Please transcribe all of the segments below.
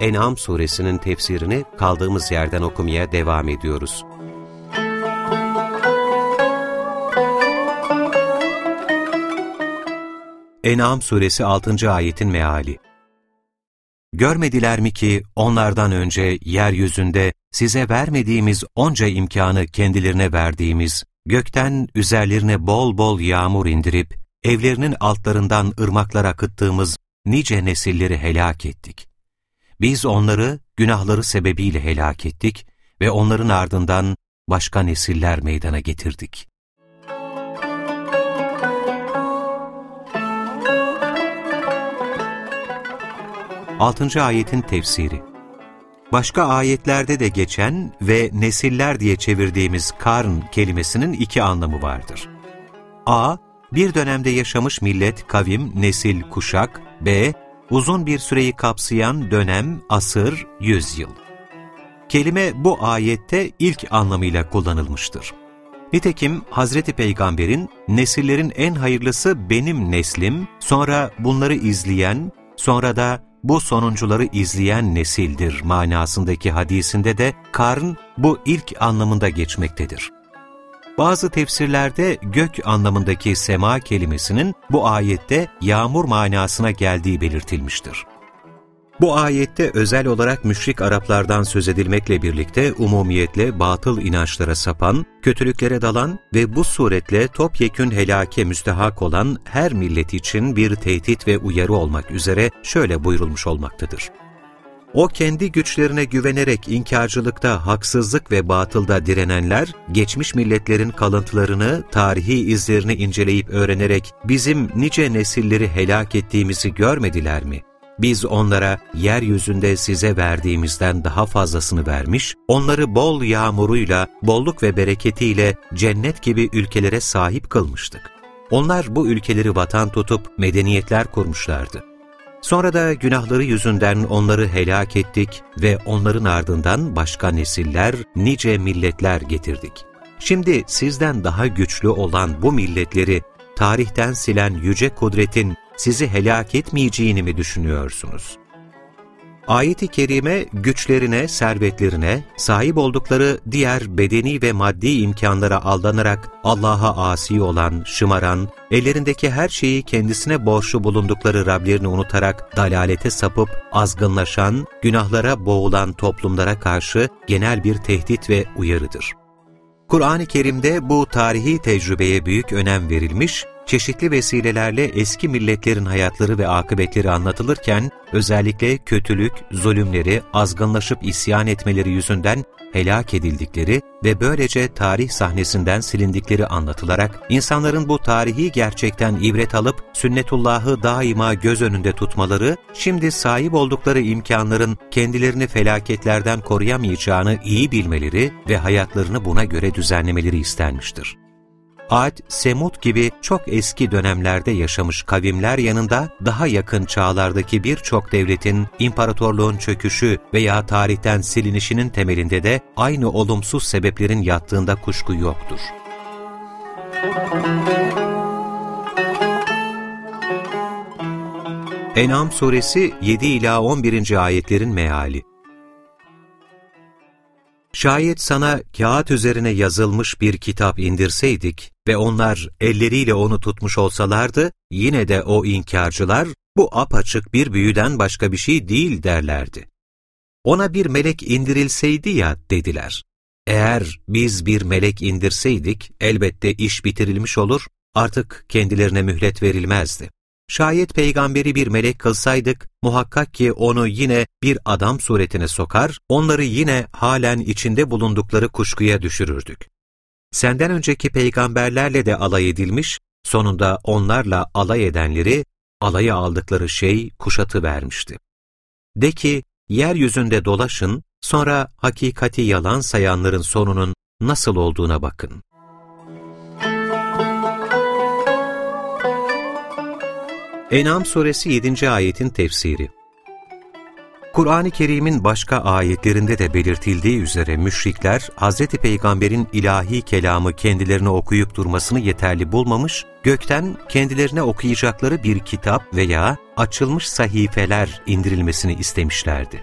En'am suresinin tefsirini kaldığımız yerden okumaya devam ediyoruz. En'am suresi 6. ayetin meali Görmediler mi ki onlardan önce yeryüzünde size vermediğimiz onca imkanı kendilerine verdiğimiz, gökten üzerlerine bol bol yağmur indirip, evlerinin altlarından ırmaklar akıttığımız nice nesilleri helak ettik. Biz onları günahları sebebiyle helak ettik ve onların ardından başka nesiller meydana getirdik. Altıncı ayetin tefsiri Başka ayetlerde de geçen ve nesiller diye çevirdiğimiz karn kelimesinin iki anlamı vardır. A- bir dönemde yaşamış millet, kavim, nesil, kuşak, b. Uzun bir süreyi kapsayan dönem, asır, yüzyıl. Kelime bu ayette ilk anlamıyla kullanılmıştır. Nitekim Hazreti Peygamber'in nesillerin en hayırlısı benim neslim, sonra bunları izleyen, sonra da bu sonuncuları izleyen nesildir manasındaki hadisinde de karn bu ilk anlamında geçmektedir. Bazı tefsirlerde gök anlamındaki sema kelimesinin bu ayette yağmur manasına geldiği belirtilmiştir. Bu ayette özel olarak müşrik Araplardan söz edilmekle birlikte umumiyetle batıl inançlara sapan, kötülüklere dalan ve bu suretle topyekün helake müstehak olan her millet için bir tehdit ve uyarı olmak üzere şöyle buyurulmuş olmaktadır. O kendi güçlerine güvenerek inkarcılıkta, haksızlık ve batılda direnenler, geçmiş milletlerin kalıntılarını, tarihi izlerini inceleyip öğrenerek bizim nice nesilleri helak ettiğimizi görmediler mi? Biz onlara yeryüzünde size verdiğimizden daha fazlasını vermiş, onları bol yağmuruyla, bolluk ve bereketiyle cennet gibi ülkelere sahip kılmıştık. Onlar bu ülkeleri vatan tutup medeniyetler kurmuşlardı. Sonra da günahları yüzünden onları helak ettik ve onların ardından başka nesiller, nice milletler getirdik. Şimdi sizden daha güçlü olan bu milletleri tarihten silen yüce kudretin sizi helak etmeyeceğini mi düşünüyorsunuz? Ayet-i Kerime güçlerine, servetlerine, sahip oldukları diğer bedeni ve maddi imkanlara aldanarak Allah'a asi olan, şımaran, ellerindeki her şeyi kendisine borçlu bulundukları Rablerini unutarak dalalete sapıp azgınlaşan, günahlara boğulan toplumlara karşı genel bir tehdit ve uyarıdır. Kur'an-ı Kerim'de bu tarihi tecrübeye büyük önem verilmiş çeşitli vesilelerle eski milletlerin hayatları ve akıbetleri anlatılırken, özellikle kötülük, zulümleri, azgınlaşıp isyan etmeleri yüzünden helak edildikleri ve böylece tarih sahnesinden silindikleri anlatılarak, insanların bu tarihi gerçekten ibret alıp sünnetullahı daima göz önünde tutmaları, şimdi sahip oldukları imkanların kendilerini felaketlerden koruyamayacağını iyi bilmeleri ve hayatlarını buna göre düzenlemeleri istenmiştir. Ad, Semud gibi çok eski dönemlerde yaşamış kavimler yanında daha yakın çağlardaki birçok devletin imparatorluğun çöküşü veya tarihten silinişinin temelinde de aynı olumsuz sebeplerin yattığında kuşku yoktur. En'am suresi 7 ila 11. ayetlerin meali Şayet sana kağıt üzerine yazılmış bir kitap indirseydik ve onlar elleriyle onu tutmuş olsalardı, yine de o inkarcılar, bu apaçık bir büyüden başka bir şey değil derlerdi. Ona bir melek indirilseydi ya dediler. Eğer biz bir melek indirseydik, elbette iş bitirilmiş olur, artık kendilerine mühlet verilmezdi. Şayet peygamberi bir melek kılsaydık, muhakkak ki onu yine bir adam suretine sokar, onları yine halen içinde bulundukları kuşkuya düşürürdük. Senden önceki peygamberlerle de alay edilmiş, sonunda onlarla alay edenleri, alaya aldıkları şey kuşatı vermişti. De ki, yeryüzünde dolaşın, sonra hakikati yalan sayanların sonunun nasıl olduğuna bakın. En'am suresi 7. ayetin tefsiri Kur'an-ı Kerim'in başka ayetlerinde de belirtildiği üzere müşrikler, Hz. Peygamber'in ilahi kelamı kendilerine okuyup durmasını yeterli bulmamış, gökten kendilerine okuyacakları bir kitap veya açılmış sahifeler indirilmesini istemişlerdi.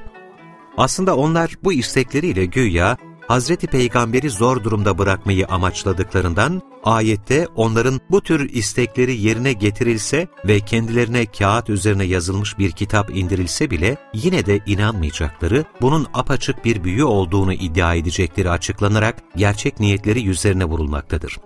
Aslında onlar bu istekleriyle güya Hazreti Peygamber'i zor durumda bırakmayı amaçladıklarından, ayette onların bu tür istekleri yerine getirilse ve kendilerine kağıt üzerine yazılmış bir kitap indirilse bile yine de inanmayacakları, bunun apaçık bir büyü olduğunu iddia edecekleri açıklanarak gerçek niyetleri yüzlerine vurulmaktadır.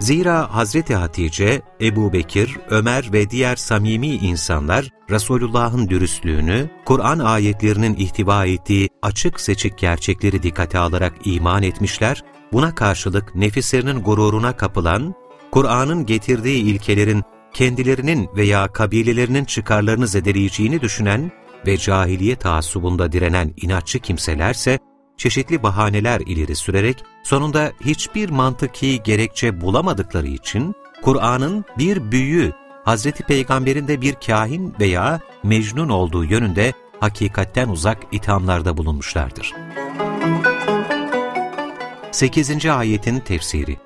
Zira Hazreti Hatice, Ebu Bekir, Ömer ve diğer samimi insanlar Resulullah'ın dürüstlüğünü, Kur'an ayetlerinin ihtiva ettiği açık seçik gerçekleri dikkate alarak iman etmişler, buna karşılık nefislerinin gururuna kapılan, Kur'an'ın getirdiği ilkelerin kendilerinin veya kabilelerinin çıkarlarını zedeleyeceğini düşünen ve cahiliye taassubunda direnen inatçı kimselerse, çeşitli bahaneler ileri sürerek sonunda hiçbir mantıki gerekçe bulamadıkları için Kur'an'ın bir büyü, Hz. Peygamber'in de bir kahin veya mecnun olduğu yönünde hakikatten uzak ithamlarda bulunmuşlardır. 8. Ayetin Tefsiri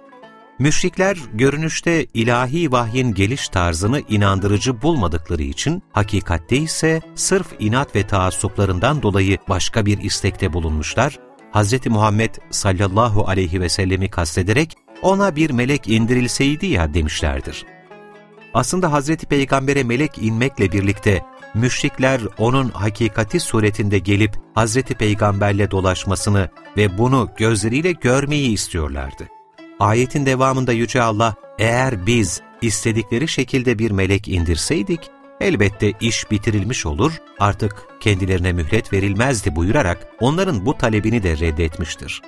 Müşrikler görünüşte ilahi vahyin geliş tarzını inandırıcı bulmadıkları için hakikatte ise sırf inat ve taassuplarından dolayı başka bir istekte bulunmuşlar, Hz. Muhammed sallallahu aleyhi ve sellemi kastederek ona bir melek indirilseydi ya demişlerdir. Aslında Hz. Peygamber'e melek inmekle birlikte müşrikler onun hakikati suretinde gelip Hz. Peygamberle dolaşmasını ve bunu gözleriyle görmeyi istiyorlardı. Ayetin devamında Yüce Allah, eğer biz istedikleri şekilde bir melek indirseydik, elbette iş bitirilmiş olur, artık kendilerine mühlet verilmezdi buyurarak onların bu talebini de reddetmiştir.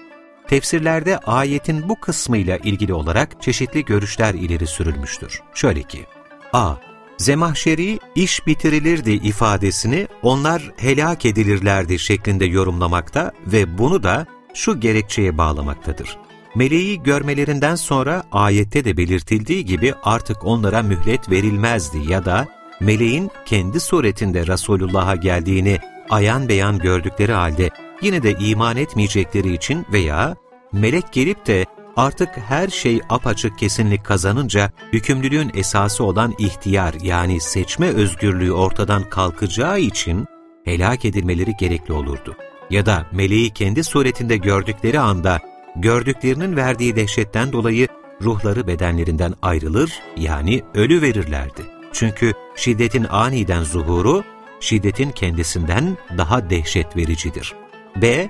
Tefsirlerde ayetin bu kısmıyla ilgili olarak çeşitli görüşler ileri sürülmüştür. Şöyle ki, a. Zemahşeri iş bitirilirdi ifadesini onlar helak edilirlerdi şeklinde yorumlamakta ve bunu da şu gerekçeye bağlamaktadır. Meleği görmelerinden sonra ayette de belirtildiği gibi artık onlara mühlet verilmezdi ya da meleğin kendi suretinde Resulullah'a geldiğini ayan beyan gördükleri halde yine de iman etmeyecekleri için veya melek gelip de artık her şey apaçık kesinlik kazanınca hükümlülüğün esası olan ihtiyar yani seçme özgürlüğü ortadan kalkacağı için helak edilmeleri gerekli olurdu. Ya da meleği kendi suretinde gördükleri anda gördüklerinin verdiği dehşetten dolayı ruhları bedenlerinden ayrılır yani ölü verirlerdi. Çünkü şiddetin aniden zuhuru, şiddetin kendisinden daha dehşet vericidir. B.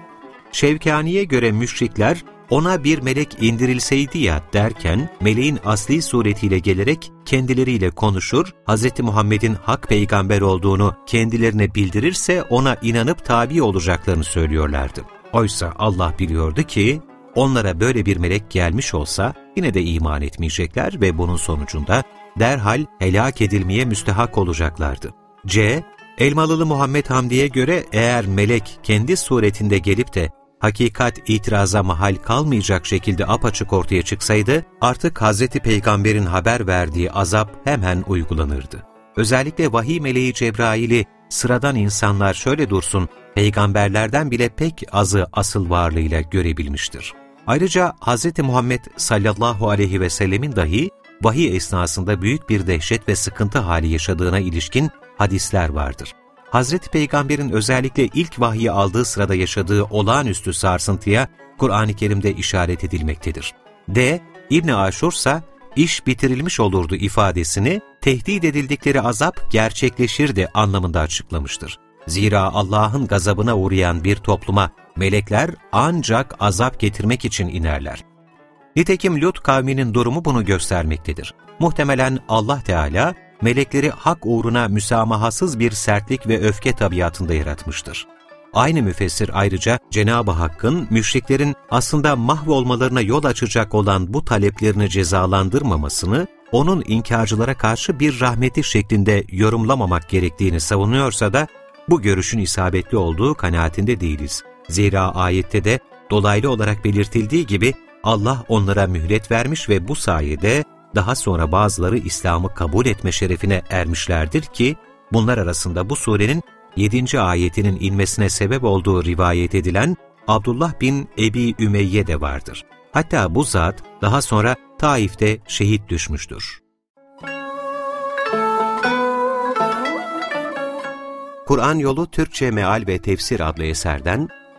Şevkani'ye göre müşrikler, ona bir melek indirilseydi ya derken, meleğin asli suretiyle gelerek kendileriyle konuşur, Hz. Muhammed'in hak peygamber olduğunu kendilerine bildirirse ona inanıp tabi olacaklarını söylüyorlardı. Oysa Allah biliyordu ki, onlara böyle bir melek gelmiş olsa yine de iman etmeyecekler ve bunun sonucunda derhal helak edilmeye müstehak olacaklardı. C. Elmalılı Muhammed Hamdi'ye göre eğer melek kendi suretinde gelip de hakikat itiraza mahal kalmayacak şekilde apaçık ortaya çıksaydı, artık Hz. Peygamber'in haber verdiği azap hemen uygulanırdı. Özellikle vahiy meleği Cebrail'i sıradan insanlar şöyle dursun, peygamberlerden bile pek azı asıl varlığıyla görebilmiştir. Ayrıca Hz. Muhammed sallallahu aleyhi ve sellemin dahi vahiy esnasında büyük bir dehşet ve sıkıntı hali yaşadığına ilişkin hadisler vardır. Hazreti Peygamber'in özellikle ilk vahyi aldığı sırada yaşadığı olağanüstü sarsıntıya Kur'an-ı Kerim'de işaret edilmektedir. D. İbni Aşur ise iş bitirilmiş olurdu ifadesini tehdit edildikleri azap gerçekleşirdi anlamında açıklamıştır. Zira Allah'ın gazabına uğrayan bir topluma melekler ancak azap getirmek için inerler. Nitekim Lut kavminin durumu bunu göstermektedir. Muhtemelen Allah Teala melekleri hak uğruna müsamahasız bir sertlik ve öfke tabiatında yaratmıştır. Aynı müfessir ayrıca Cenab-ı Hakk'ın müşriklerin aslında mahvolmalarına yol açacak olan bu taleplerini cezalandırmamasını, onun inkarcılara karşı bir rahmeti şeklinde yorumlamamak gerektiğini savunuyorsa da, bu görüşün isabetli olduğu kanaatinde değiliz. Zira ayette de dolaylı olarak belirtildiği gibi Allah onlara mühlet vermiş ve bu sayede daha sonra bazıları İslam'ı kabul etme şerefine ermişlerdir ki, bunlar arasında bu surenin 7. ayetinin inmesine sebep olduğu rivayet edilen Abdullah bin Ebi Ümeyye de vardır. Hatta bu zat daha sonra Taif'te şehit düşmüştür. Kur'an Yolu Türkçe Meal ve Tefsir adlı eserden